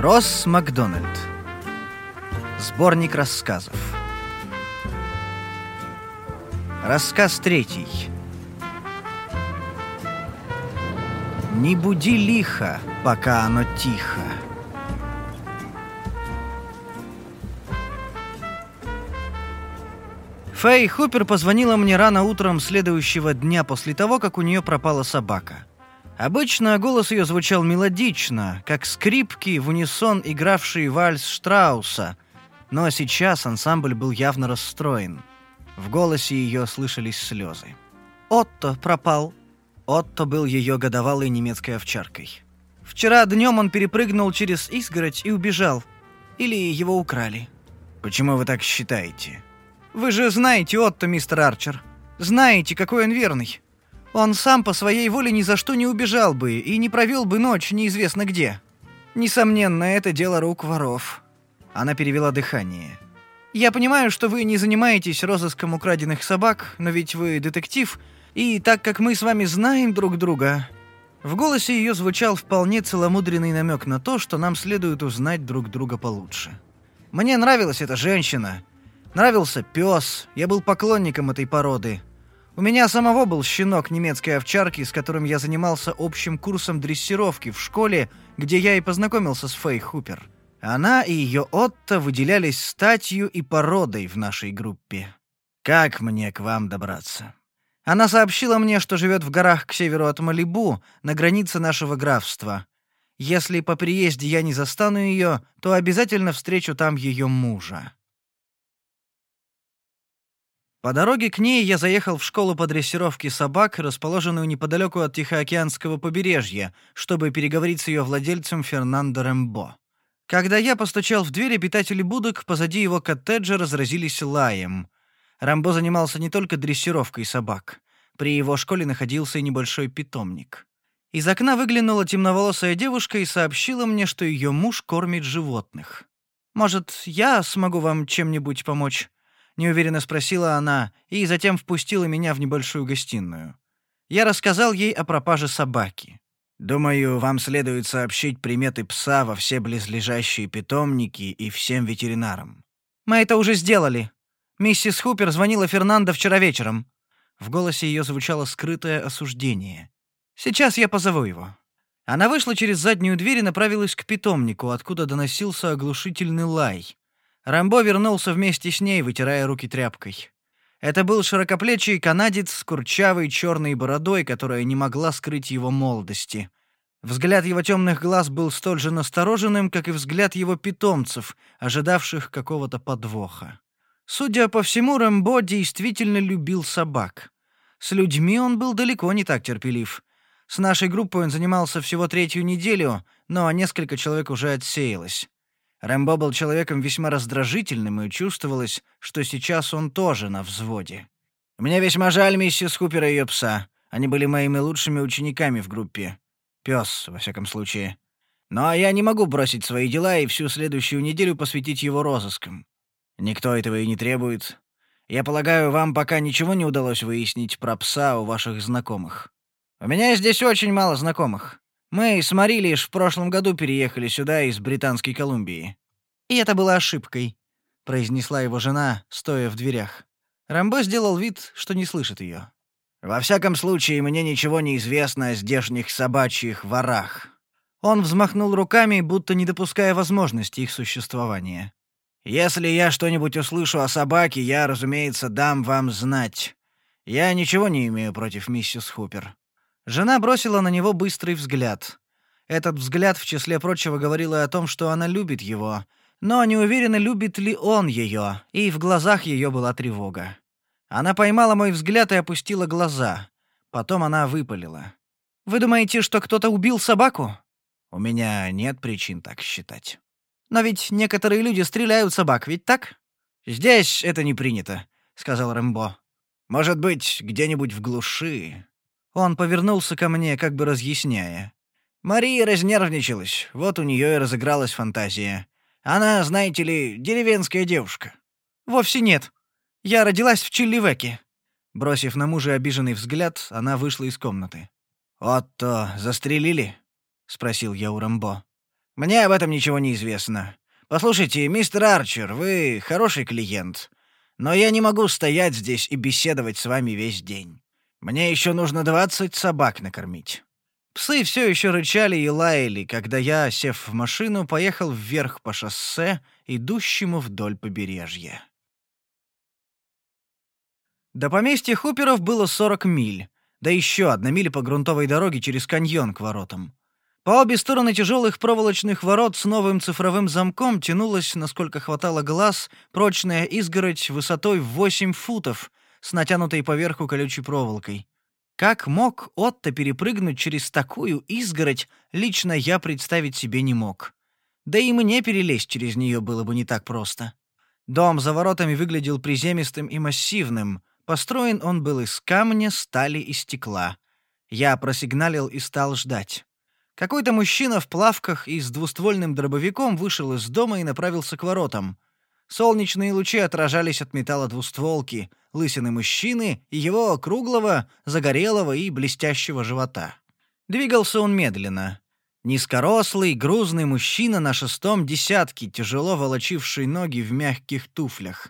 Росс Макдональд. Сборник рассказов. Рассказ третий. Не буди лихо, пока оно тихо. Фэй Хупер позвонила мне рано утром следующего дня после того, как у нее пропала собака. Обычно голос ее звучал мелодично, как скрипки в унисон игравшие вальс Штрауса, но сейчас ансамбль был явно расстроен. В голосе ее слышались слезы. «Отто пропал». Отто был ее годовалой немецкой овчаркой. Вчера днем он перепрыгнул через изгородь и убежал. Или его украли. «Почему вы так считаете?» Вы же знаете Отто, мистер Арчер. Знаете, какой он верный. Он сам по своей воле ни за что не убежал бы и не провел бы ночь неизвестно где. Несомненно, это дело рук воров. Она перевела дыхание. Я понимаю, что вы не занимаетесь розыском украденных собак, но ведь вы детектив, и так как мы с вами знаем друг друга... В голосе ее звучал вполне целомудренный намек на то, что нам следует узнать друг друга получше. Мне нравилась эта женщина, Нравился пес, я был поклонником этой породы. У меня самого был щенок немецкой овчарки, с которым я занимался общим курсом дрессировки в школе, где я и познакомился с Фэй Хупер. Она и ее Отто выделялись статью и породой в нашей группе. Как мне к вам добраться? Она сообщила мне, что живет в горах к северу от Малибу, на границе нашего графства. Если по приезде я не застану ее, то обязательно встречу там ее мужа. По дороге к ней я заехал в школу по дрессировке собак, расположенную неподалеку от Тихоокеанского побережья, чтобы переговорить с ее владельцем Фернандо Рембо. Когда я постучал в дверь, обитатели будок позади его коттеджа разразились лаем. Рамбо занимался не только дрессировкой собак. При его школе находился и небольшой питомник. Из окна выглянула темноволосая девушка и сообщила мне, что ее муж кормит животных. «Может, я смогу вам чем-нибудь помочь?» Неуверенно спросила она и затем впустила меня в небольшую гостиную. Я рассказал ей о пропаже собаки. Думаю, вам следует сообщить приметы пса во все близлежащие питомники и всем ветеринарам. Мы это уже сделали. Миссис Хупер звонила Фернандо вчера вечером. В голосе ее звучало скрытое осуждение. Сейчас я позову его. Она вышла через заднюю дверь и направилась к питомнику, откуда доносился оглушительный лай. Рамбо вернулся вместе с ней, вытирая руки тряпкой. Это был широкоплечий канадец с курчавой черной бородой, которая не могла скрыть его молодости. Взгляд его темных глаз был столь же настороженным, как и взгляд его питомцев, ожидавших какого-то подвоха. Судя по всему, Рэмбо действительно любил собак. С людьми он был далеко не так терпелив. С нашей группой он занимался всего третью неделю, но несколько человек уже отсеялось. Рэмбо был человеком весьма раздражительным, и чувствовалось, что сейчас он тоже на взводе. «Мне весьма жаль миссис Хупер и ее пса. Они были моими лучшими учениками в группе. Пес, во всяком случае. Но я не могу бросить свои дела и всю следующую неделю посвятить его розыскам. Никто этого и не требует. Я полагаю, вам пока ничего не удалось выяснить про пса у ваших знакомых. У меня здесь очень мало знакомых. Мы с Мари лишь в прошлом году переехали сюда из Британской Колумбии. И это было ошибкой, произнесла его жена, стоя в дверях. Рамбо сделал вид, что не слышит ее. Во всяком случае, мне ничего не известно о здешних собачьих ворах. Он взмахнул руками, будто не допуская возможности их существования. Если я что-нибудь услышу о собаке, я, разумеется, дам вам знать. Я ничего не имею против миссис Хупер. Жена бросила на него быстрый взгляд. Этот взгляд, в числе прочего, говорил о том, что она любит его, но не уверена, любит ли он ее, и в глазах ее была тревога. Она поймала мой взгляд и опустила глаза. Потом она выпалила. «Вы думаете, что кто-то убил собаку?» «У меня нет причин так считать». «Но ведь некоторые люди стреляют собак, ведь так?» «Здесь это не принято», — сказал Рэмбо. «Может быть, где-нибудь в глуши, он повернулся ко мне, как бы разъясняя. Мария разнервничалась, вот у нее и разыгралась фантазия. Она, знаете ли, деревенская девушка. Вовсе нет. Я родилась в Чилливеке. Бросив на мужа обиженный взгляд, она вышла из комнаты. «Отто застрелили?» — спросил я у Рамбо. Мне об этом ничего не известно. Послушайте, мистер Арчер, вы хороший клиент, но я не могу стоять здесь и беседовать с вами весь день. Мне еще нужно двадцать собак накормить». Псы все еще рычали и лаяли, когда я, сев в машину, поехал вверх по шоссе, идущему вдоль побережья. До поместья Хуперов было 40 миль, да еще одна миля по грунтовой дороге через каньон к воротам. По обе стороны тяжелых проволочных ворот с новым цифровым замком тянулась, насколько хватало глаз, прочная изгородь высотой в 8 футов с натянутой поверху колючей проволокой. Как мог Отто перепрыгнуть через такую изгородь, лично я представить себе не мог. Да и мне перелезть через нее было бы не так просто. Дом за воротами выглядел приземистым и массивным. Построен он был из камня, стали и стекла. Я просигналил и стал ждать. Какой-то мужчина в плавках и с двуствольным дробовиком вышел из дома и направился к воротам. Солнечные лучи отражались от металла двустволки, лысины мужчины и его круглого, загорелого и блестящего живота. Двигался он медленно. Низкорослый, грузный мужчина на шестом десятке, тяжело волочивший ноги в мягких туфлях.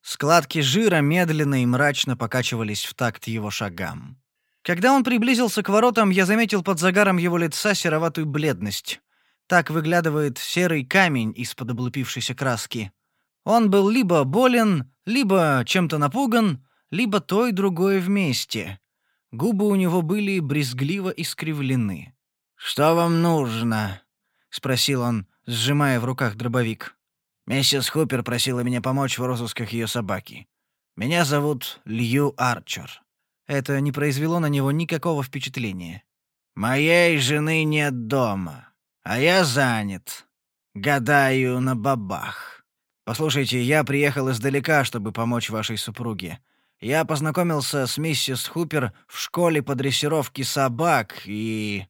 Складки жира медленно и мрачно покачивались в такт его шагам. Когда он приблизился к воротам, я заметил под загаром его лица сероватую бледность. Так выглядывает серый камень из-под облупившейся краски. Он был либо болен, либо чем-то напуган, либо то и другое вместе. Губы у него были брезгливо искривлены. «Что вам нужно?» — спросил он, сжимая в руках дробовик. «Миссис Хупер просила меня помочь в розысках ее собаки. Меня зовут Лью Арчер». Это не произвело на него никакого впечатления. «Моей жены нет дома, а я занят. Гадаю на бабах. Послушайте, я приехал издалека, чтобы помочь вашей супруге. Я познакомился с миссис Хупер в школе по дрессировке собак и...»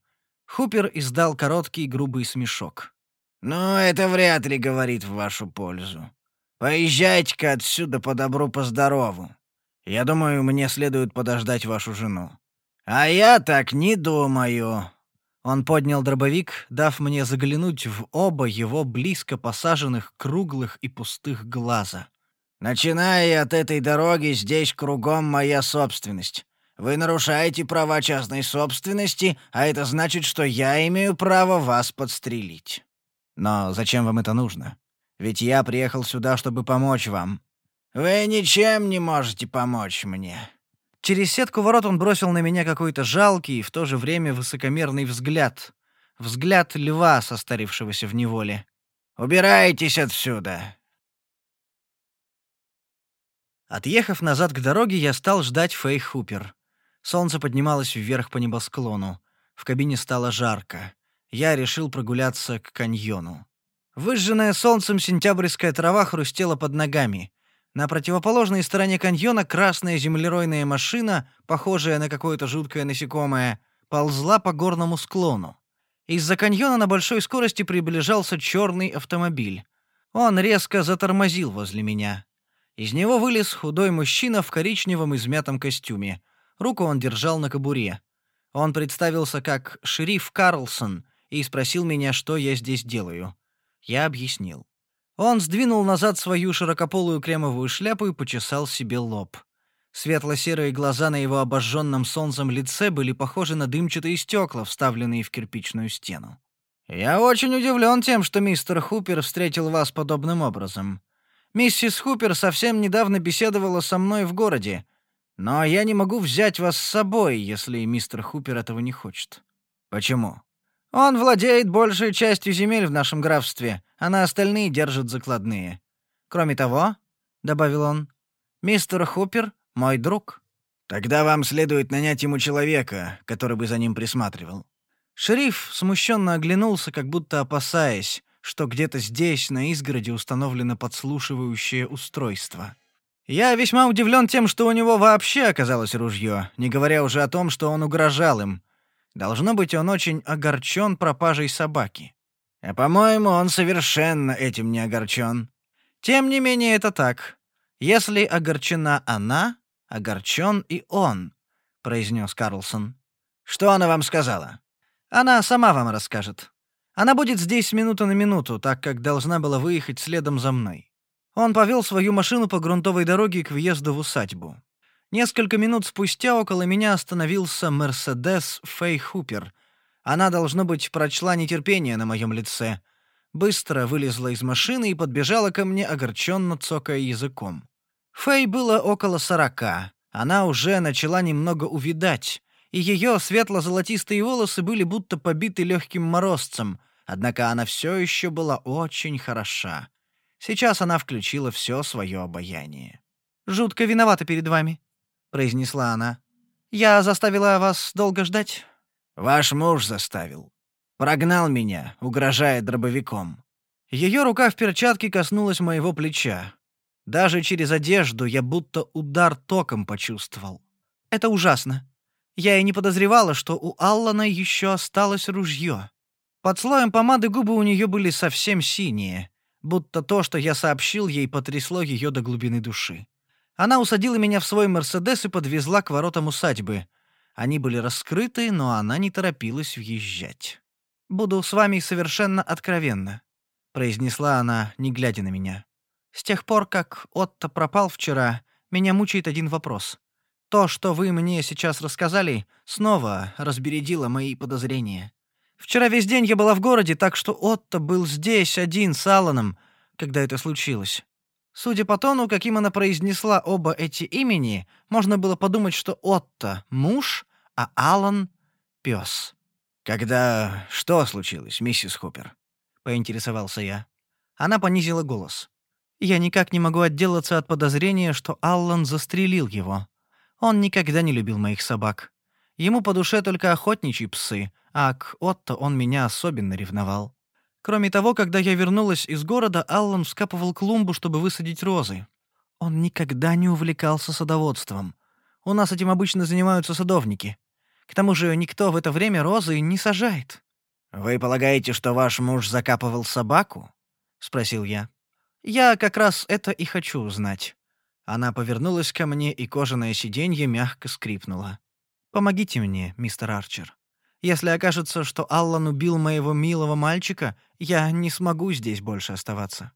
Хупер издал короткий грубый смешок. «Но это вряд ли говорит в вашу пользу. Поезжайте-ка отсюда по добру, по здорову. Я думаю, мне следует подождать вашу жену». «А я так не думаю». Он поднял дробовик, дав мне заглянуть в оба его близко посаженных круглых и пустых глаза. «Начиная от этой дороги, здесь кругом моя собственность. Вы нарушаете права частной собственности, а это значит, что я имею право вас подстрелить». «Но зачем вам это нужно? Ведь я приехал сюда, чтобы помочь вам. «Вы ничем не можете помочь мне». Через сетку ворот он бросил на меня какой-то жалкий и в то же время высокомерный взгляд. Взгляд льва, состарившегося в неволе. «Убирайтесь отсюда!» Отъехав назад к дороге, я стал ждать Фэй Хупер. Солнце поднималось вверх по небосклону. В кабине стало жарко. Я решил прогуляться к каньону. Выжженная солнцем сентябрьская трава хрустела под ногами. На противоположной стороне каньона красная землеройная машина, похожая на какое-то жуткое насекомое, ползла по горному склону. Из-за каньона на большой скорости приближался черный автомобиль. Он резко затормозил возле меня. Из него вылез худой мужчина в коричневом измятом костюме. Руку он держал на кобуре. Он представился как шериф Карлсон и спросил меня, что я здесь делаю. Я объяснил. Он сдвинул назад свою широкополую кремовую шляпу и почесал себе лоб. Светло-серые глаза на его обожженном солнцем лице были похожи на дымчатые стекла, вставленные в кирпичную стену. «Я очень удивлен тем, что мистер Хупер встретил вас подобным образом. Миссис Хупер совсем недавно беседовала со мной в городе, но я не могу взять вас с собой, если мистер Хупер этого не хочет». «Почему?» Он владеет большей частью земель в нашем графстве, а на остальные держит закладные. Кроме того, — добавил он, — мистер Хупер — мой друг. Тогда вам следует нанять ему человека, который бы за ним присматривал. Шериф смущенно оглянулся, как будто опасаясь, что где-то здесь, на изгороди, установлено подслушивающее устройство. Я весьма удивлен тем, что у него вообще оказалось ружье, не говоря уже о том, что он угрожал им, Должно быть, он очень огорчен пропажей собаки. А, по-моему, он совершенно этим не огорчен. Тем не менее, это так. Если огорчена она, огорчен и он, произнес Карлсон. Что она вам сказала? Она сама вам расскажет. Она будет здесь с минуты на минуту, так как должна была выехать следом за мной. Он повел свою машину по грунтовой дороге к въезду в усадьбу. Несколько минут спустя около меня остановился «Мерседес» Фэй Хупер. Она, должно быть, прочла нетерпение на моем лице. Быстро вылезла из машины и подбежала ко мне, огорченно цокая языком. Фэй было около сорока. Она уже начала немного увидать, и ее светло-золотистые волосы были будто побиты легким морозцем, однако она все еще была очень хороша. Сейчас она включила все свое обаяние. «Жутко виновата перед вами», — произнесла она. «Я заставила вас долго ждать?» «Ваш муж заставил. Прогнал меня, угрожая дробовиком». Ее рука в перчатке коснулась моего плеча. Даже через одежду я будто удар током почувствовал. Это ужасно. Я и не подозревала, что у Аллана еще осталось ружье. Под слоем помады губы у нее были совсем синие будто то, что я сообщил ей, потрясло ее до глубины души. Она усадила меня в свой «Мерседес» и подвезла к воротам усадьбы. Они были раскрыты, но она не торопилась въезжать. «Буду с вами совершенно откровенна», — произнесла она, не глядя на меня. «С тех пор, как Отто пропал вчера, меня мучает один вопрос. То, что вы мне сейчас рассказали, снова разбередило мои подозрения. Вчера весь день я была в городе, так что Отто был здесь один с Алланом, когда это случилось. Судя по тону, каким она произнесла оба эти имени, можно было подумать, что Отто — муж, а Аллан — пес. «Когда что случилось, миссис Хупер?» — поинтересовался я. Она понизила голос. «Я никак не могу отделаться от подозрения, что Аллан застрелил его. Он никогда не любил моих собак. Ему по душе только охотничьи псы, а к Отто он меня особенно ревновал. Кроме того, когда я вернулась из города, Аллан вскапывал клумбу, чтобы высадить розы. Он никогда не увлекался садоводством. У нас этим обычно занимаются садовники. К тому же никто в это время розы не сажает. «Вы полагаете, что ваш муж закапывал собаку?» — спросил я. «Я как раз это и хочу узнать». Она повернулась ко мне, и кожаное сиденье мягко скрипнуло. «Помогите мне, мистер Арчер. Если окажется, что Аллан убил моего милого мальчика, я не смогу здесь больше оставаться».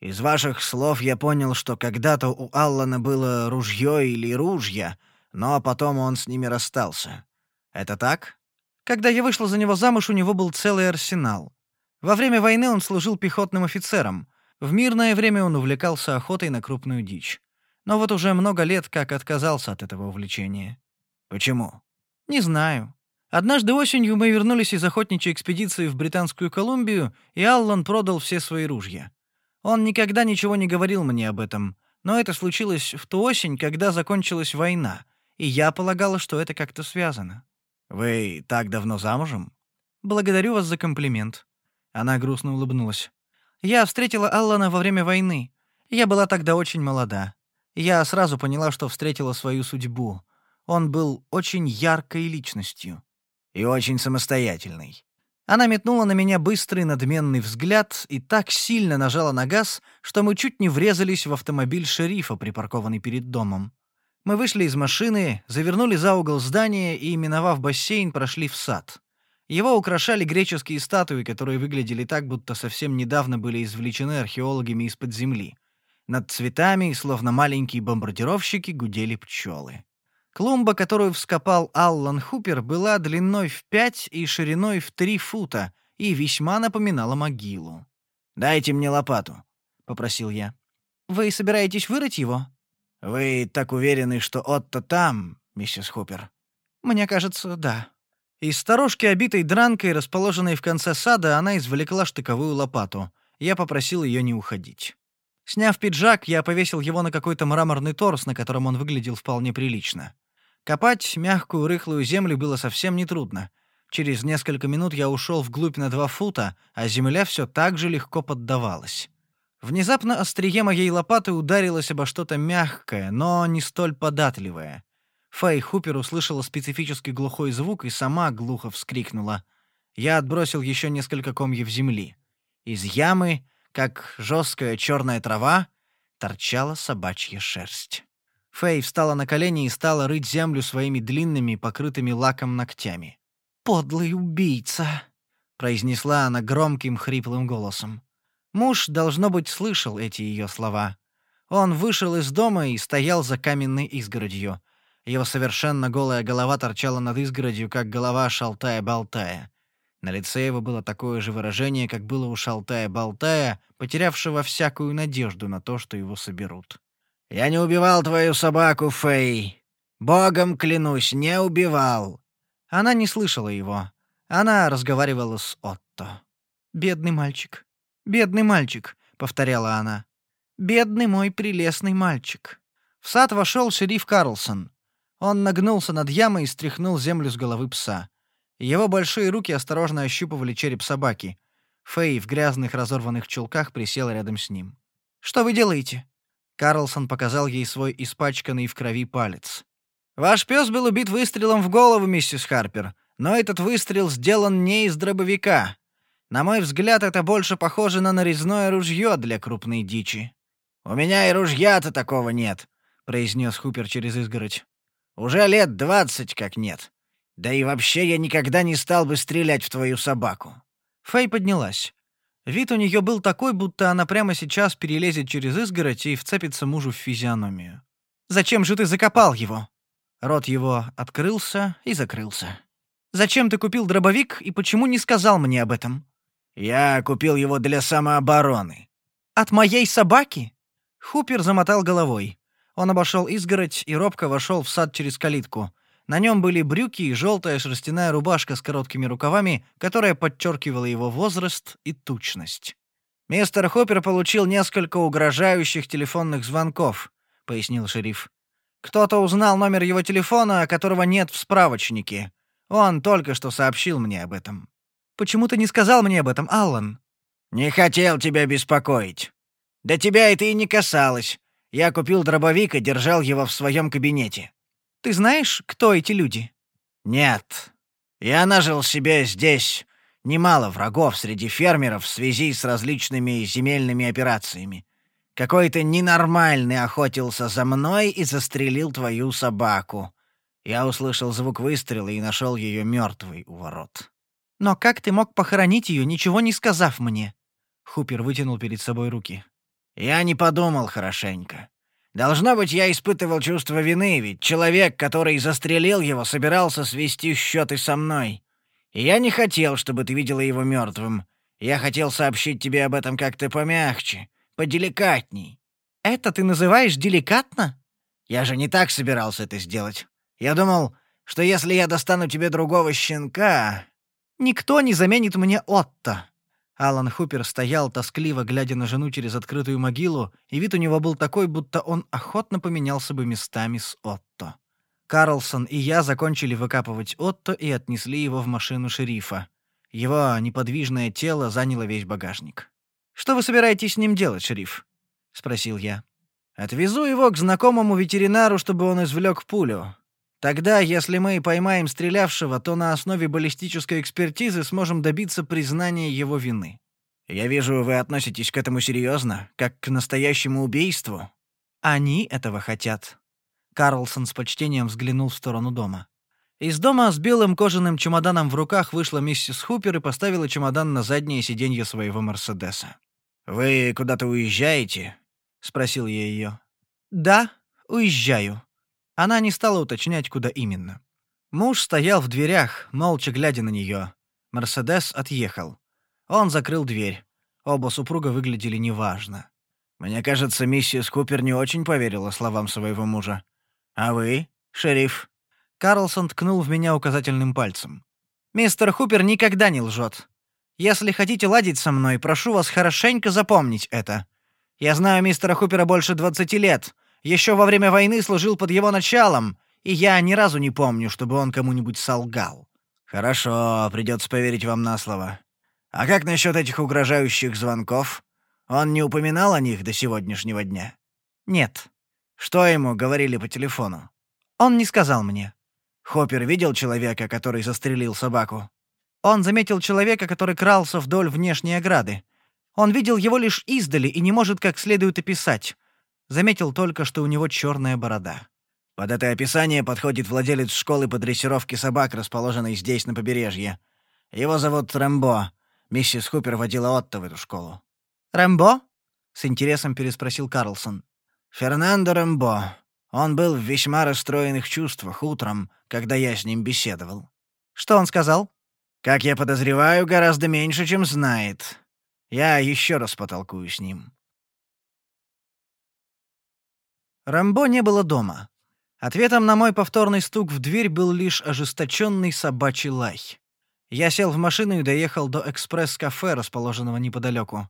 «Из ваших слов я понял, что когда-то у Аллана было ружье или ружья, но потом он с ними расстался. Это так?» «Когда я вышла за него замуж, у него был целый арсенал. Во время войны он служил пехотным офицером. В мирное время он увлекался охотой на крупную дичь. Но вот уже много лет как отказался от этого увлечения». «Почему?» «Не знаю. Однажды осенью мы вернулись из охотничьей экспедиции в Британскую Колумбию, и Аллан продал все свои ружья. Он никогда ничего не говорил мне об этом, но это случилось в ту осень, когда закончилась война, и я полагала, что это как-то связано. «Вы так давно замужем?» «Благодарю вас за комплимент». Она грустно улыбнулась. «Я встретила Аллана во время войны. Я была тогда очень молода. Я сразу поняла, что встретила свою судьбу. Он был очень яркой личностью и очень самостоятельный. Она метнула на меня быстрый надменный взгляд и так сильно нажала на газ, что мы чуть не врезались в автомобиль шерифа, припаркованный перед домом. Мы вышли из машины, завернули за угол здания и, миновав бассейн, прошли в сад. Его украшали греческие статуи, которые выглядели так, будто совсем недавно были извлечены археологами из-под земли. Над цветами, словно маленькие бомбардировщики, гудели пчелы. Клумба, которую вскопал Аллан Хупер, была длиной в пять и шириной в три фута и весьма напоминала могилу. «Дайте мне лопату», — попросил я. «Вы собираетесь вырыть его?» «Вы так уверены, что Отто там, миссис Хупер?» «Мне кажется, да». Из сторожки, обитой дранкой, расположенной в конце сада, она извлекла штыковую лопату. Я попросил ее не уходить. Сняв пиджак, я повесил его на какой-то мраморный торс, на котором он выглядел вполне прилично. Копать мягкую рыхлую землю было совсем нетрудно. Через несколько минут я ушел вглубь на два фута, а земля все так же легко поддавалась. Внезапно острие моей лопаты ударилось обо что-то мягкое, но не столь податливое. Фэй Хупер услышала специфический глухой звук и сама глухо вскрикнула. Я отбросил еще несколько комьев земли. Из ямы, как жесткая черная трава, торчала собачья шерсть. Фэй встала на колени и стала рыть землю своими длинными, покрытыми лаком ногтями. «Подлый убийца!» — произнесла она громким хриплым голосом. Муж, должно быть, слышал эти ее слова. Он вышел из дома и стоял за каменной изгородью. Его совершенно голая голова торчала над изгородью, как голова шалтая-болтая. На лице его было такое же выражение, как было у шалтая-болтая, потерявшего всякую надежду на то, что его соберут. «Я не убивал твою собаку, Фэй. Богом клянусь, не убивал». Она не слышала его. Она разговаривала с Отто. «Бедный мальчик, бедный мальчик», — повторяла она. «Бедный мой прелестный мальчик». В сад вошел шериф Карлсон. Он нагнулся над ямой и стряхнул землю с головы пса. Его большие руки осторожно ощупывали череп собаки. Фэй в грязных разорванных чулках присела рядом с ним. «Что вы делаете?» Карлсон показал ей свой испачканный в крови палец. «Ваш пес был убит выстрелом в голову, миссис Харпер, но этот выстрел сделан не из дробовика. На мой взгляд, это больше похоже на нарезное ружье для крупной дичи». «У меня и ружья-то такого нет», — произнес Хупер через изгородь. «Уже лет двадцать как нет. Да и вообще я никогда не стал бы стрелять в твою собаку». Фэй поднялась. Вид у нее был такой, будто она прямо сейчас перелезет через изгородь и вцепится мужу в физиономию. «Зачем же ты закопал его?» Рот его открылся и закрылся. «Зачем ты купил дробовик и почему не сказал мне об этом?» «Я купил его для самообороны». «От моей собаки?» Хупер замотал головой. Он обошел изгородь и робко вошел в сад через калитку. На нем были брюки и желтая шерстяная рубашка с короткими рукавами, которая подчеркивала его возраст и тучность. «Мистер Хоппер получил несколько угрожающих телефонных звонков», — пояснил шериф. «Кто-то узнал номер его телефона, которого нет в справочнике. Он только что сообщил мне об этом». «Почему ты не сказал мне об этом, Аллан?» «Не хотел тебя беспокоить. Да тебя это и не касалось. Я купил дробовик и держал его в своем кабинете. Ты знаешь, кто эти люди?» «Нет. Я нажил себе здесь немало врагов среди фермеров в связи с различными земельными операциями. Какой-то ненормальный охотился за мной и застрелил твою собаку. Я услышал звук выстрела и нашел ее мертвой у ворот». «Но как ты мог похоронить ее, ничего не сказав мне?» Хупер вытянул перед собой руки. «Я не подумал хорошенько. Должно быть, я испытывал чувство вины, ведь человек, который застрелил его, собирался свести счеты со мной. И я не хотел, чтобы ты видела его мертвым. Я хотел сообщить тебе об этом как-то помягче, поделикатней. Это ты называешь деликатно? Я же не так собирался это сделать. Я думал, что если я достану тебе другого щенка... Никто не заменит мне Отто. Алан Хупер стоял, тоскливо глядя на жену через открытую могилу, и вид у него был такой, будто он охотно поменялся бы местами с Отто. Карлсон и я закончили выкапывать Отто и отнесли его в машину шерифа. Его неподвижное тело заняло весь багажник. «Что вы собираетесь с ним делать, шериф?» — спросил я. «Отвезу его к знакомому ветеринару, чтобы он извлек пулю. Тогда, если мы поймаем стрелявшего, то на основе баллистической экспертизы сможем добиться признания его вины. Я вижу, вы относитесь к этому серьезно, как к настоящему убийству. Они этого хотят. Карлсон с почтением взглянул в сторону дома. Из дома с белым кожаным чемоданом в руках вышла миссис Хупер и поставила чемодан на заднее сиденье своего Мерседеса. «Вы куда-то уезжаете?» — спросил я ее. «Да, уезжаю», она не стала уточнять, куда именно. Муж стоял в дверях, молча глядя на нее. Мерседес отъехал. Он закрыл дверь. Оба супруга выглядели неважно. «Мне кажется, миссис Купер не очень поверила словам своего мужа. А вы, шериф?» Карлсон ткнул в меня указательным пальцем. «Мистер Хупер никогда не лжет. Если хотите ладить со мной, прошу вас хорошенько запомнить это. Я знаю мистера Хупера больше двадцати лет, еще во время войны служил под его началом, и я ни разу не помню, чтобы он кому-нибудь солгал». «Хорошо, придется поверить вам на слово. А как насчет этих угрожающих звонков? Он не упоминал о них до сегодняшнего дня?» «Нет». «Что ему говорили по телефону?» «Он не сказал мне». «Хоппер видел человека, который застрелил собаку?» «Он заметил человека, который крался вдоль внешней ограды. Он видел его лишь издали и не может как следует описать. Заметил только, что у него черная борода. Под это описание подходит владелец школы по дрессировке собак, расположенной здесь, на побережье. Его зовут Рэмбо. Миссис Хупер водила Отто в эту школу». «Рэмбо?» — с интересом переспросил Карлсон. «Фернандо Рэмбо. Он был в весьма расстроенных чувствах утром, когда я с ним беседовал». «Что он сказал?» «Как я подозреваю, гораздо меньше, чем знает. Я еще раз потолкую с ним». Рамбо не было дома. Ответом на мой повторный стук в дверь был лишь ожесточенный собачий лай. Я сел в машину и доехал до экспресс-кафе, расположенного неподалеку.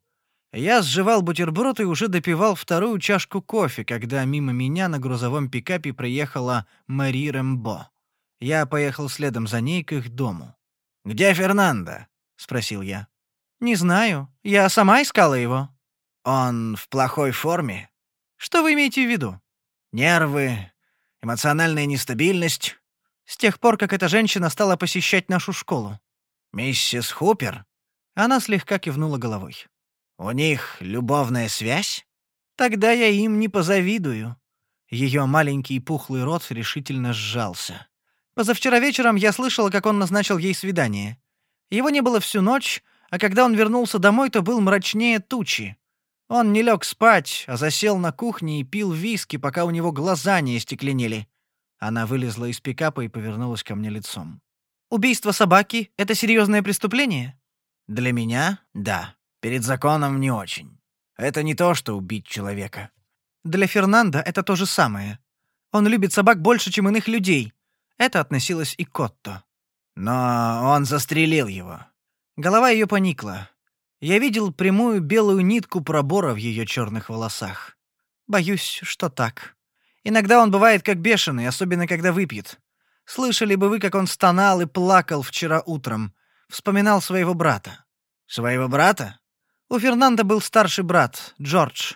Я сживал бутерброд и уже допивал вторую чашку кофе, когда мимо меня на грузовом пикапе приехала Мари Рэмбо. Я поехал следом за ней к их дому. «Где Фернандо?» — спросил я. «Не знаю. Я сама искала его». «Он в плохой форме?» «Что вы имеете в виду?» «Нервы, эмоциональная нестабильность». «С тех пор, как эта женщина стала посещать нашу школу». «Миссис Хупер?» Она слегка кивнула головой. «У них любовная связь?» «Тогда я им не позавидую». Ее маленький пухлый рот решительно сжался. Позавчера вечером я слышала, как он назначил ей свидание. Его не было всю ночь, а когда он вернулся домой, то был мрачнее тучи. Он не лег спать, а засел на кухне и пил виски, пока у него глаза не остекленели. Она вылезла из пикапа и повернулась ко мне лицом. «Убийство собаки — это серьезное преступление?» «Для меня — да. Перед законом не очень. Это не то, что убить человека». «Для Фернанда это то же самое. Он любит собак больше, чем иных людей. Это относилось и к Отто». «Но он застрелил его». Голова ее поникла. Я видел прямую белую нитку пробора в ее черных волосах. Боюсь, что так. Иногда он бывает как бешеный, особенно когда выпьет. Слышали бы вы, как он стонал и плакал вчера утром. Вспоминал своего брата. Своего брата? У Фернанда был старший брат, Джордж.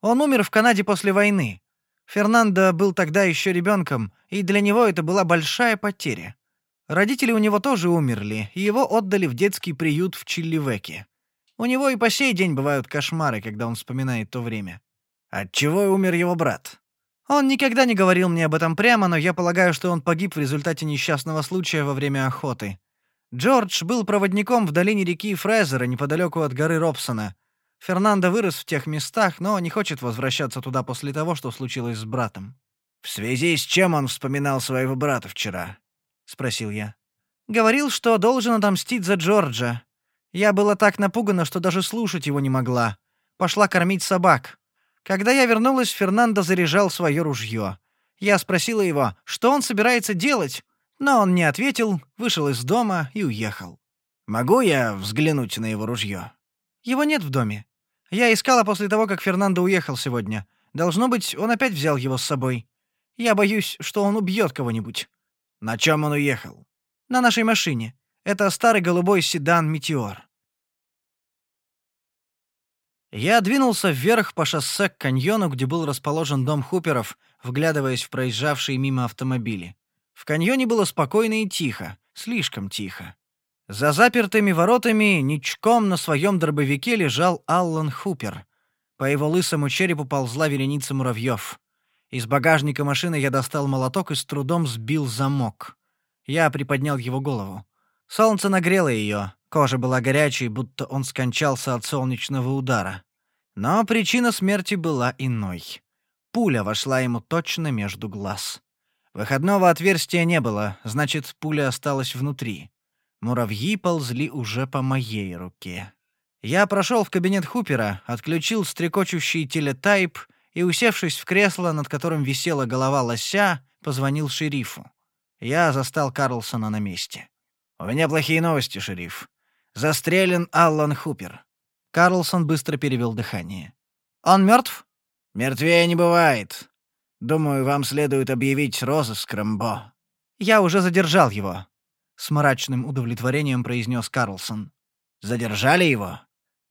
Он умер в Канаде после войны. Фернандо был тогда еще ребенком, и для него это была большая потеря. Родители у него тоже умерли, и его отдали в детский приют в Чилливеке. У него и по сей день бывают кошмары, когда он вспоминает то время. От чего умер его брат? Он никогда не говорил мне об этом прямо, но я полагаю, что он погиб в результате несчастного случая во время охоты. Джордж был проводником в долине реки Фрезера, неподалеку от горы Робсона. Фернандо вырос в тех местах, но не хочет возвращаться туда после того, что случилось с братом. В связи с чем он вспоминал своего брата вчера? спросил я. Говорил, что должен отомстить за Джорджа. Я была так напугана, что даже слушать его не могла. Пошла кормить собак. Когда я вернулась, Фернандо заряжал свое ружье. Я спросила его, что он собирается делать, но он не ответил, вышел из дома и уехал. «Могу я взглянуть на его ружье?» «Его нет в доме. Я искала после того, как Фернандо уехал сегодня. Должно быть, он опять взял его с собой. Я боюсь, что он убьет кого-нибудь». «На чем он уехал?» «На нашей машине. Это старый голубой седан «Метеор». Я двинулся вверх по шоссе к каньону, где был расположен дом Хуперов, вглядываясь в проезжавшие мимо автомобили. В каньоне было спокойно и тихо, слишком тихо. За запертыми воротами ничком на своем дробовике лежал Аллан Хупер. По его лысому черепу ползла вереница муравьев. Из багажника машины я достал молоток и с трудом сбил замок. Я приподнял его голову. Солнце нагрело ее, кожа была горячей, будто он скончался от солнечного удара. Но причина смерти была иной. Пуля вошла ему точно между глаз. Выходного отверстия не было, значит, пуля осталась внутри. Муравьи ползли уже по моей руке. Я прошел в кабинет Хупера, отключил стрекочущий телетайп и, усевшись в кресло, над которым висела голова лося, позвонил шерифу. Я застал Карлсона на месте. «У меня плохие новости, шериф. Застрелен Аллан Хупер». Карлсон быстро перевел дыхание. «Он мертв?» «Мертвее не бывает. Думаю, вам следует объявить розыск Рэмбо». «Я уже задержал его», — с мрачным удовлетворением произнес Карлсон. «Задержали его?»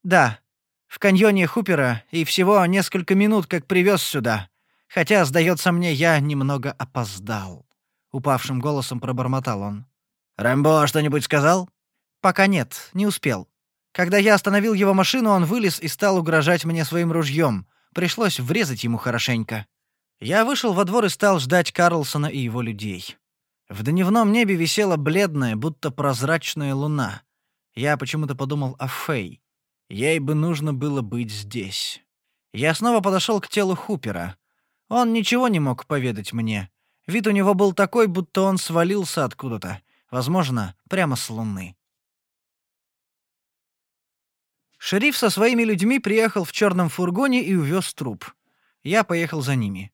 «Да. В каньоне Хупера и всего несколько минут как привез сюда. Хотя, сдается мне, я немного опоздал». Упавшим голосом пробормотал он. «Рэмбо что-нибудь сказал?» «Пока нет, не успел. Когда я остановил его машину, он вылез и стал угрожать мне своим ружьем. Пришлось врезать ему хорошенько. Я вышел во двор и стал ждать Карлсона и его людей. В дневном небе висела бледная, будто прозрачная луна. Я почему-то подумал о Фэй. Ей бы нужно было быть здесь. Я снова подошел к телу Хупера. Он ничего не мог поведать мне. Вид у него был такой, будто он свалился откуда-то, возможно, прямо с луны. Шериф со своими людьми приехал в черном фургоне и увез труп. Я поехал за ними.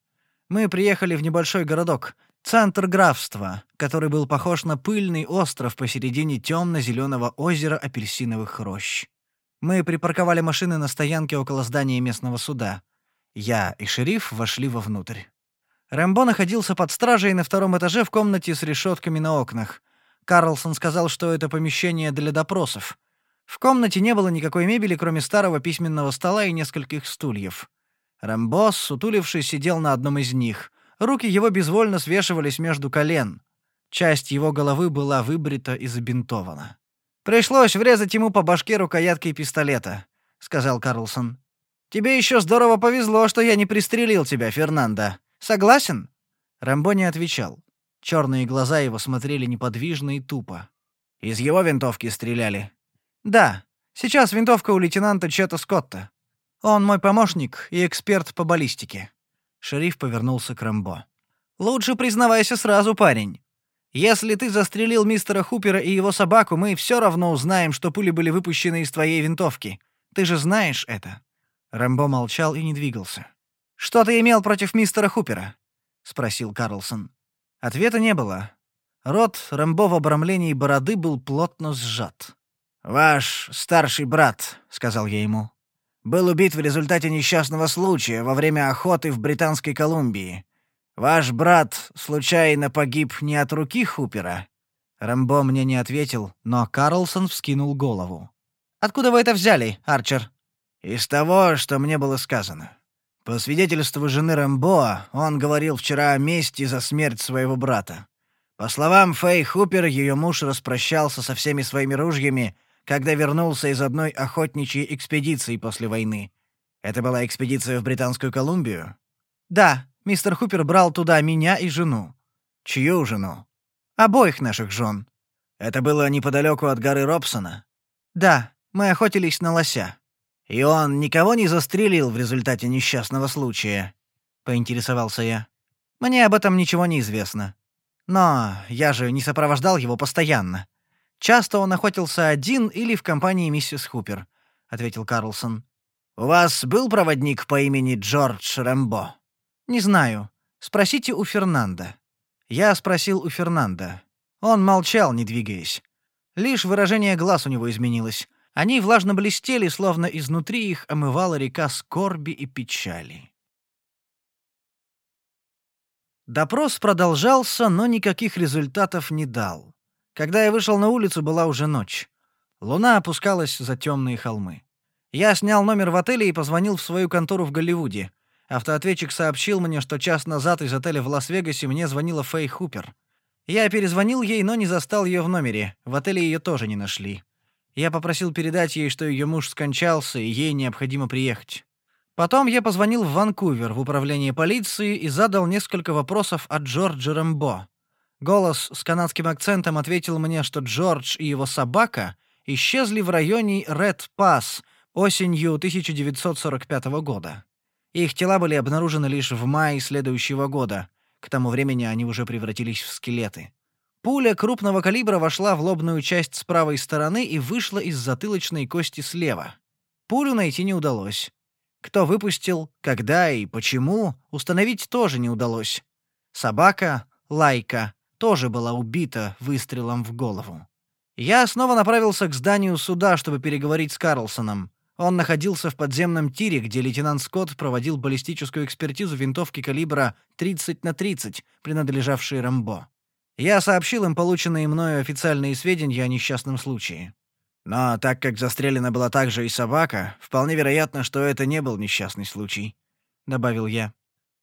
Мы приехали в небольшой городок, центр графства, который был похож на пыльный остров посередине темно-зеленого озера апельсиновых рощ. Мы припарковали машины на стоянке около здания местного суда. Я и шериф вошли вовнутрь. Рэмбо находился под стражей на втором этаже в комнате с решетками на окнах. Карлсон сказал, что это помещение для допросов. В комнате не было никакой мебели, кроме старого письменного стола и нескольких стульев. Рэмбо, сутулившись, сидел на одном из них. Руки его безвольно свешивались между колен. Часть его головы была выбрита и забинтована. «Пришлось врезать ему по башке рукояткой пистолета», — сказал Карлсон. «Тебе еще здорово повезло, что я не пристрелил тебя, Фернандо. Согласен?» Рэмбо не отвечал. Черные глаза его смотрели неподвижно и тупо. «Из его винтовки стреляли?» «Да. Сейчас винтовка у лейтенанта Чета Скотта. Он мой помощник и эксперт по баллистике». Шериф повернулся к Рэмбо. «Лучше признавайся сразу, парень. Если ты застрелил мистера Хупера и его собаку, мы все равно узнаем, что пули были выпущены из твоей винтовки. Ты же знаешь это». Рэмбо молчал и не двигался. «Что ты имел против мистера Хупера?» — спросил Карлсон. Ответа не было. Рот Рэмбо в обрамлении бороды был плотно сжат. «Ваш старший брат», — сказал я ему, был убит в результате несчастного случая во время охоты в Британской Колумбии. Ваш брат случайно погиб не от руки Хупера?» Рэмбо мне не ответил, но Карлсон вскинул голову. «Откуда вы это взяли, Арчер?» «Из того, что мне было сказано. По свидетельству жены Рэмбо, он говорил вчера о мести за смерть своего брата. По словам Фэй Хупер, ее муж распрощался со всеми своими ружьями когда вернулся из одной охотничьей экспедиции после войны. Это была экспедиция в Британскую Колумбию? Да, мистер Хупер брал туда меня и жену. Чью жену? Обоих наших жен. Это было неподалеку от горы Робсона? Да, мы охотились на лося. И он никого не застрелил в результате несчастного случая? Поинтересовался я. Мне об этом ничего не известно. Но я же не сопровождал его постоянно. Часто он охотился один или в компании миссис Хупер, ответил Карлсон. У вас был проводник по имени Джордж Рэмбо? Не знаю. Спросите у Фернанда. Я спросил у Фернанда. Он молчал, не двигаясь. Лишь выражение глаз у него изменилось. Они влажно блестели, словно изнутри их омывала река скорби и печали. Допрос продолжался, но никаких результатов не дал. Когда я вышел на улицу, была уже ночь. Луна опускалась за темные холмы. Я снял номер в отеле и позвонил в свою контору в Голливуде. Автоответчик сообщил мне, что час назад из отеля в Лас-Вегасе мне звонила Фэй Хупер. Я перезвонил ей, но не застал ее в номере. В отеле ее тоже не нашли. Я попросил передать ей, что ее муж скончался, и ей необходимо приехать. Потом я позвонил в Ванкувер, в управление полиции, и задал несколько вопросов о Джорджи Рэмбо. Голос с канадским акцентом ответил мне, что Джордж и его собака исчезли в районе Ред Пас осенью 1945 года. Их тела были обнаружены лишь в мае следующего года. К тому времени они уже превратились в скелеты. Пуля крупного калибра вошла в лобную часть с правой стороны и вышла из затылочной кости слева. Пулю найти не удалось. Кто выпустил, когда и почему, установить тоже не удалось. Собака, Лайка, тоже была убита выстрелом в голову. Я снова направился к зданию суда, чтобы переговорить с Карлсоном. Он находился в подземном тире, где лейтенант Скотт проводил баллистическую экспертизу винтовки калибра 30 на 30, принадлежавшей Рамбо. Я сообщил им полученные мною официальные сведения о несчастном случае. Но так как застрелена была также и собака, вполне вероятно, что это не был несчастный случай, добавил я.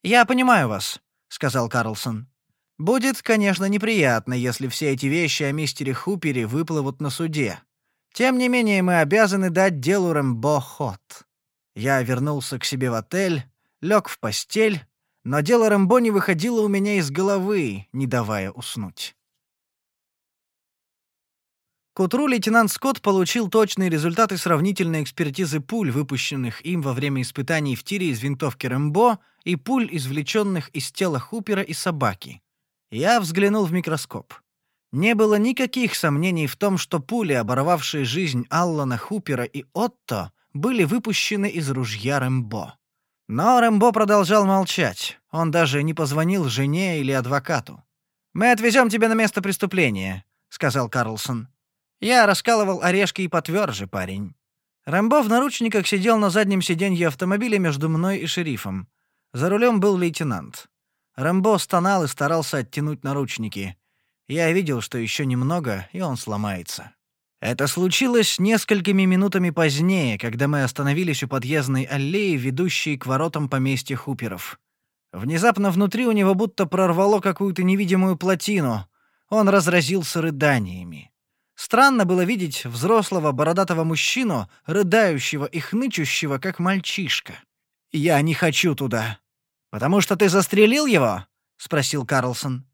Я понимаю вас, сказал Карлсон. Будет, конечно, неприятно, если все эти вещи о мистере Хупере выплывут на суде. Тем не менее, мы обязаны дать делу Рэмбо ход. Я вернулся к себе в отель, лег в постель, но дело Рэмбо не выходило у меня из головы, не давая уснуть. К утру лейтенант Скотт получил точные результаты сравнительной экспертизы пуль, выпущенных им во время испытаний в тире из винтовки Рэмбо и пуль, извлеченных из тела Хупера и собаки. Я взглянул в микроскоп. Не было никаких сомнений в том, что пули, оборвавшие жизнь Аллана Хупера и Отто, были выпущены из ружья Рэмбо. Но Рэмбо продолжал молчать. Он даже не позвонил жене или адвокату. «Мы отвезем тебя на место преступления», — сказал Карлсон. Я раскалывал орешки и потверже, парень. Рэмбо в наручниках сидел на заднем сиденье автомобиля между мной и шерифом. За рулем был лейтенант. Рэмбо стонал и старался оттянуть наручники. Я видел, что еще немного, и он сломается. Это случилось несколькими минутами позднее, когда мы остановились у подъездной аллеи, ведущей к воротам поместья Хуперов. Внезапно внутри у него будто прорвало какую-то невидимую плотину. Он разразился рыданиями. Странно было видеть взрослого бородатого мужчину, рыдающего и хнычущего, как мальчишка. «Я не хочу туда». «Потому что ты застрелил его?» — спросил Карлсон.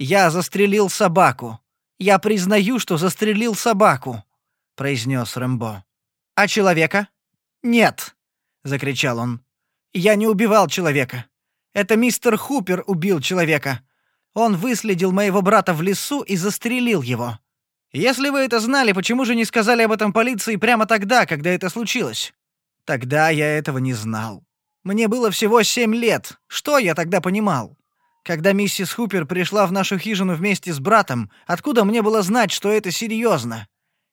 «Я застрелил собаку. Я признаю, что застрелил собаку», — произнес Рэмбо. «А человека?» «Нет», — закричал он. «Я не убивал человека. Это мистер Хупер убил человека. Он выследил моего брата в лесу и застрелил его. Если вы это знали, почему же не сказали об этом полиции прямо тогда, когда это случилось? Тогда я этого не знал. Мне было всего семь лет. Что я тогда понимал? Когда миссис Хупер пришла в нашу хижину вместе с братом, откуда мне было знать, что это серьезно?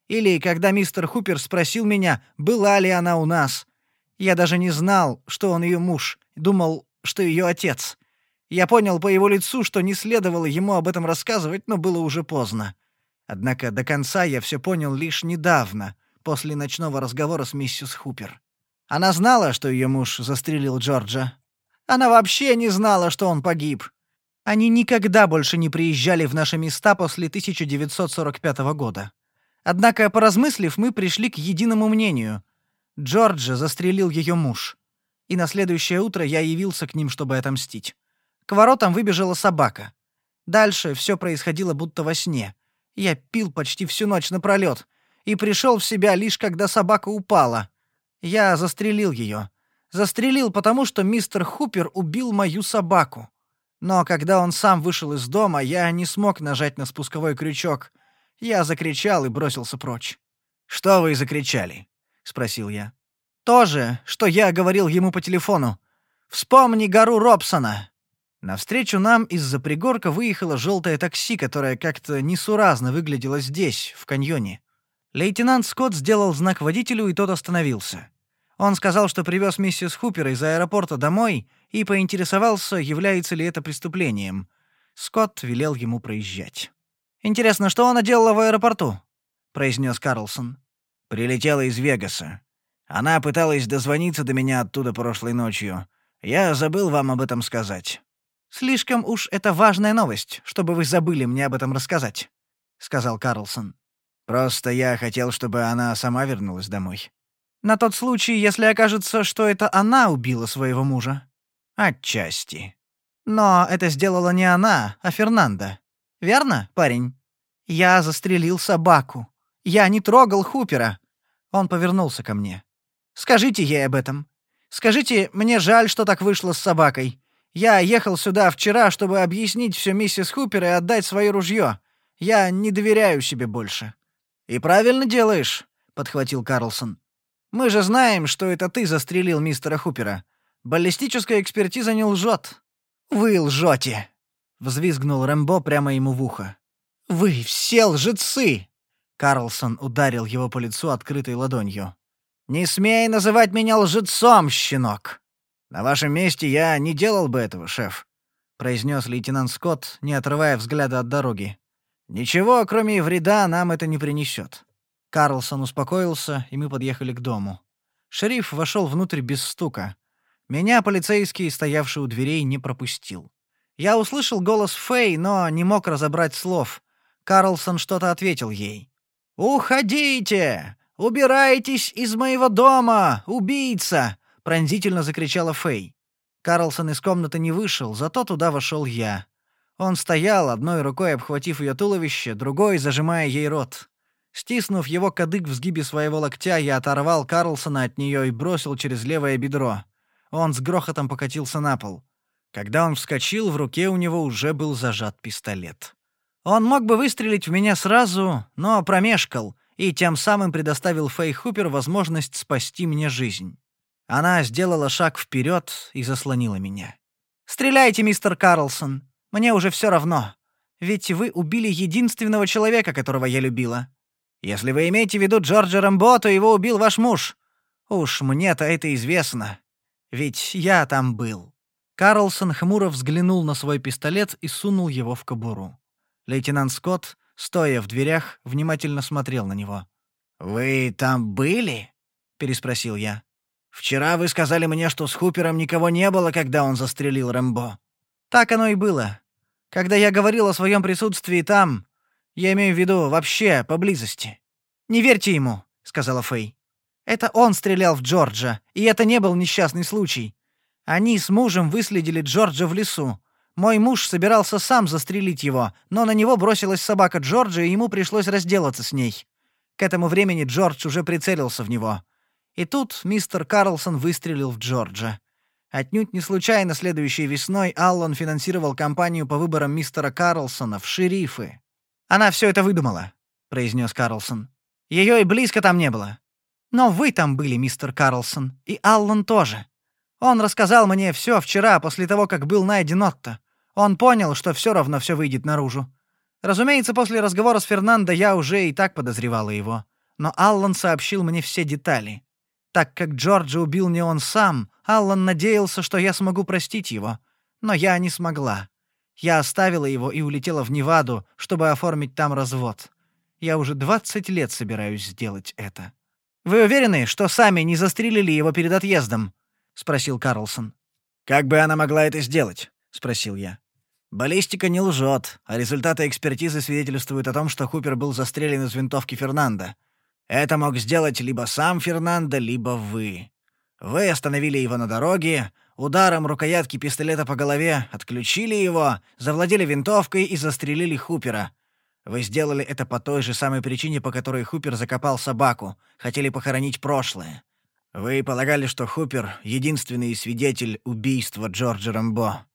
Или когда мистер Хупер спросил меня, была ли она у нас. Я даже не знал, что он ее муж, думал, что ее отец. Я понял по его лицу, что не следовало ему об этом рассказывать, но было уже поздно. Однако до конца я все понял лишь недавно, после ночного разговора с миссис Хупер. Она знала, что ее муж застрелил Джорджа. Она вообще не знала, что он погиб. Они никогда больше не приезжали в наши места после 1945 года. Однако, поразмыслив, мы пришли к единому мнению. Джорджа застрелил ее муж. И на следующее утро я явился к ним, чтобы отомстить. К воротам выбежала собака. Дальше все происходило будто во сне. Я пил почти всю ночь напролёт и пришел в себя лишь когда собака упала. Я застрелил ее. Застрелил, потому что мистер Хупер убил мою собаку. Но когда он сам вышел из дома, я не смог нажать на спусковой крючок. Я закричал и бросился прочь. «Что вы закричали?» — спросил я. «То же, что я говорил ему по телефону. Вспомни гору Робсона!» Навстречу нам из-за пригорка выехало желтое такси, которое как-то несуразно выглядело здесь, в каньоне. Лейтенант Скотт сделал знак водителю, и тот остановился. Он сказал, что привез миссис Хупер из аэропорта домой и поинтересовался, является ли это преступлением. Скотт велел ему проезжать. «Интересно, что она делала в аэропорту?» — произнес Карлсон. «Прилетела из Вегаса. Она пыталась дозвониться до меня оттуда прошлой ночью. Я забыл вам об этом сказать». «Слишком уж это важная новость, чтобы вы забыли мне об этом рассказать», — сказал Карлсон. «Просто я хотел, чтобы она сама вернулась домой». На тот случай, если окажется, что это она убила своего мужа. Отчасти. Но это сделала не она, а Фернанда. Верно, парень? Я застрелил собаку. Я не трогал Хупера. Он повернулся ко мне. Скажите ей об этом. Скажите, мне жаль, что так вышло с собакой. Я ехал сюда вчера, чтобы объяснить все миссис Хупер и отдать свое ружье. Я не доверяю себе больше. И правильно делаешь, подхватил Карлсон. Мы же знаем, что это ты застрелил мистера Хупера. Баллистическая экспертиза не лжет». «Вы лжете!» — взвизгнул Рэмбо прямо ему в ухо. «Вы все лжецы!» Карлсон ударил его по лицу открытой ладонью. «Не смей называть меня лжецом, щенок!» «На вашем месте я не делал бы этого, шеф», — произнес лейтенант Скотт, не отрывая взгляда от дороги. «Ничего, кроме вреда, нам это не принесет. Карлсон успокоился, и мы подъехали к дому. Шериф вошел внутрь без стука. Меня полицейский, стоявший у дверей, не пропустил. Я услышал голос Фэй, но не мог разобрать слов. Карлсон что-то ответил ей. «Уходите! Убирайтесь из моего дома, убийца!» — пронзительно закричала Фэй. Карлсон из комнаты не вышел, зато туда вошел я. Он стоял, одной рукой обхватив ее туловище, другой зажимая ей рот. Стиснув его кадык в сгибе своего локтя, я оторвал Карлсона от нее и бросил через левое бедро. Он с грохотом покатился на пол. Когда он вскочил, в руке у него уже был зажат пистолет. Он мог бы выстрелить в меня сразу, но промешкал, и тем самым предоставил Фэй Хупер возможность спасти мне жизнь. Она сделала шаг вперед и заслонила меня. «Стреляйте, мистер Карлсон. Мне уже все равно. Ведь вы убили единственного человека, которого я любила. Если вы имеете в виду Джорджа Рэмбо, то его убил ваш муж. Уж мне-то это известно. Ведь я там был». Карлсон хмуро взглянул на свой пистолет и сунул его в кобуру. Лейтенант Скотт, стоя в дверях, внимательно смотрел на него. «Вы там были?» — переспросил я. «Вчера вы сказали мне, что с Хупером никого не было, когда он застрелил Рэмбо». «Так оно и было. Когда я говорил о своем присутствии там, я имею в виду вообще поблизости. Не верьте ему, сказала Фэй. Это он стрелял в Джорджа, и это не был несчастный случай. Они с мужем выследили Джорджа в лесу. Мой муж собирался сам застрелить его, но на него бросилась собака Джорджа, и ему пришлось разделаться с ней. К этому времени Джордж уже прицелился в него. И тут мистер Карлсон выстрелил в Джорджа. Отнюдь не случайно следующей весной Аллан финансировал кампанию по выборам мистера Карлсона в шерифы. Она все это выдумала, произнес Карлсон. Ее и близко там не было. Но вы там были, мистер Карлсон, и Аллан тоже. Он рассказал мне все вчера, после того, как был найден Отто. Он понял, что все равно все выйдет наружу. Разумеется, после разговора с Фернандо я уже и так подозревала его. Но Аллан сообщил мне все детали. Так как Джорджа убил не он сам, Аллан надеялся, что я смогу простить его. Но я не смогла. Я оставила его и улетела в Неваду, чтобы оформить там развод. Я уже 20 лет собираюсь сделать это. Вы уверены, что сами не застрелили его перед отъездом? спросил Карлсон. Как бы она могла это сделать? спросил я. Баллистика не лжет, а результаты экспертизы свидетельствуют о том, что Хупер был застрелен из винтовки Фернанда. Это мог сделать либо сам Фернандо, либо вы. Вы остановили его на дороге, Ударом рукоятки пистолета по голове отключили его, завладели винтовкой и застрелили Хупера. Вы сделали это по той же самой причине, по которой Хупер закопал собаку, хотели похоронить прошлое. Вы полагали, что Хупер — единственный свидетель убийства Джорджа Рамбо.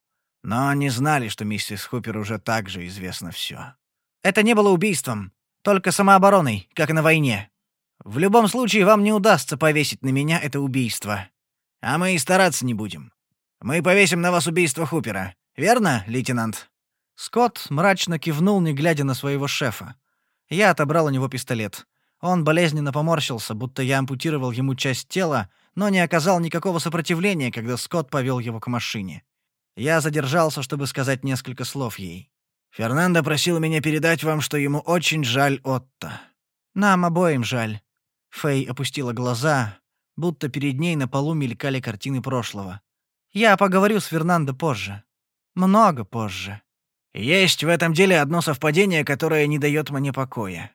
Но не знали, что миссис Хупер уже также известно все. Это не было убийством, только самообороной, как на войне. В любом случае, вам не удастся повесить на меня это убийство. А мы и стараться не будем. Мы повесим на вас убийство Хупера. Верно, лейтенант?» Скотт мрачно кивнул, не глядя на своего шефа. Я отобрал у него пистолет. Он болезненно поморщился, будто я ампутировал ему часть тела, но не оказал никакого сопротивления, когда Скотт повел его к машине. Я задержался, чтобы сказать несколько слов ей. «Фернандо просил меня передать вам, что ему очень жаль Отто». «Нам обоим жаль». Фэй опустила глаза, будто перед ней на полу мелькали картины прошлого. «Я поговорю с Фернандо позже. Много позже». «Есть в этом деле одно совпадение, которое не дает мне покоя.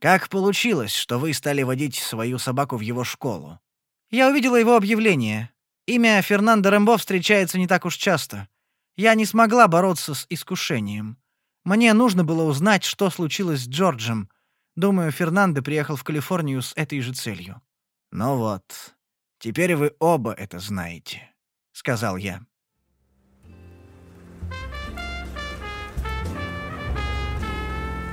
Как получилось, что вы стали водить свою собаку в его школу?» «Я увидела его объявление. Имя Фернандо Рэмбо встречается не так уж часто. Я не смогла бороться с искушением. Мне нужно было узнать, что случилось с Джорджем. Думаю, Фернандо приехал в Калифорнию с этой же целью». «Ну вот, теперь вы оба это знаете», — сказал я.